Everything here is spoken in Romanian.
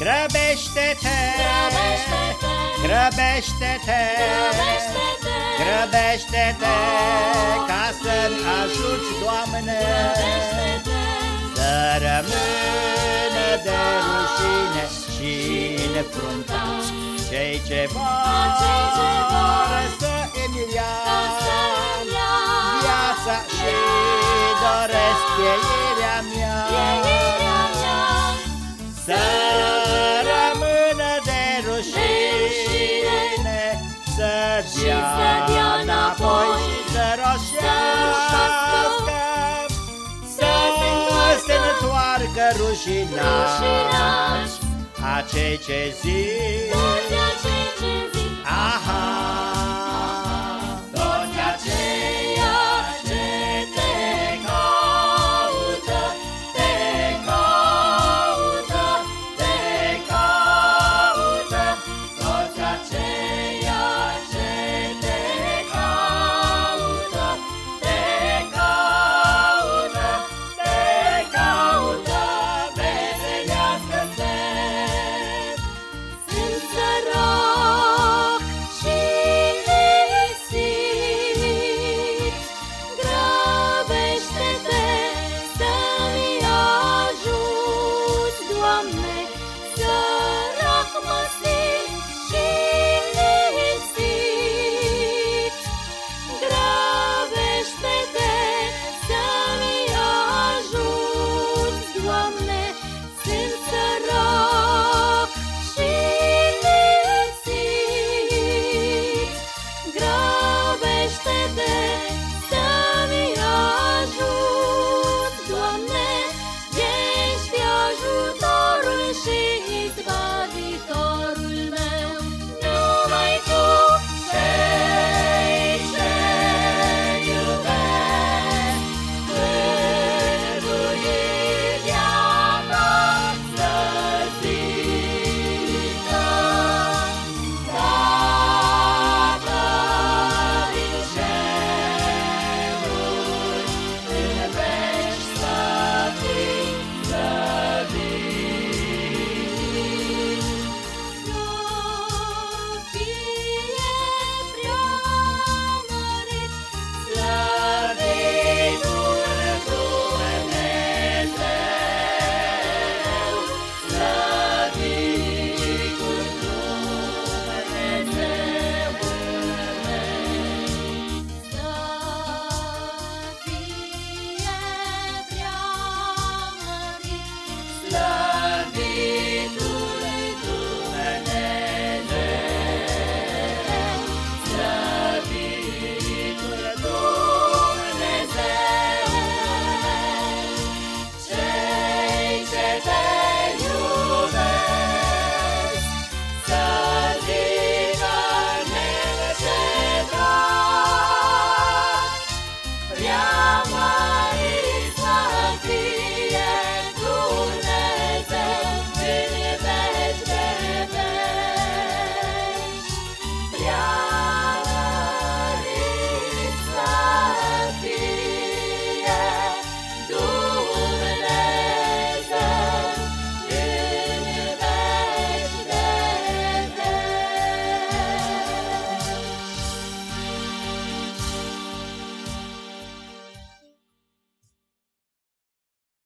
Grăbește-te, Grăbește-te, grăbește-te, grăbește-te, grăbește-te, ca să-mi ajuți, Doamne, grăbește-te, să rămână de rușine și nefruntați cei ce vor Cei ce vor să îmi ia ca să-mi ia viața și doresc pieirea întoarcă rușinași. Rușinași, acei ce zic, toți acei ce zic, aha,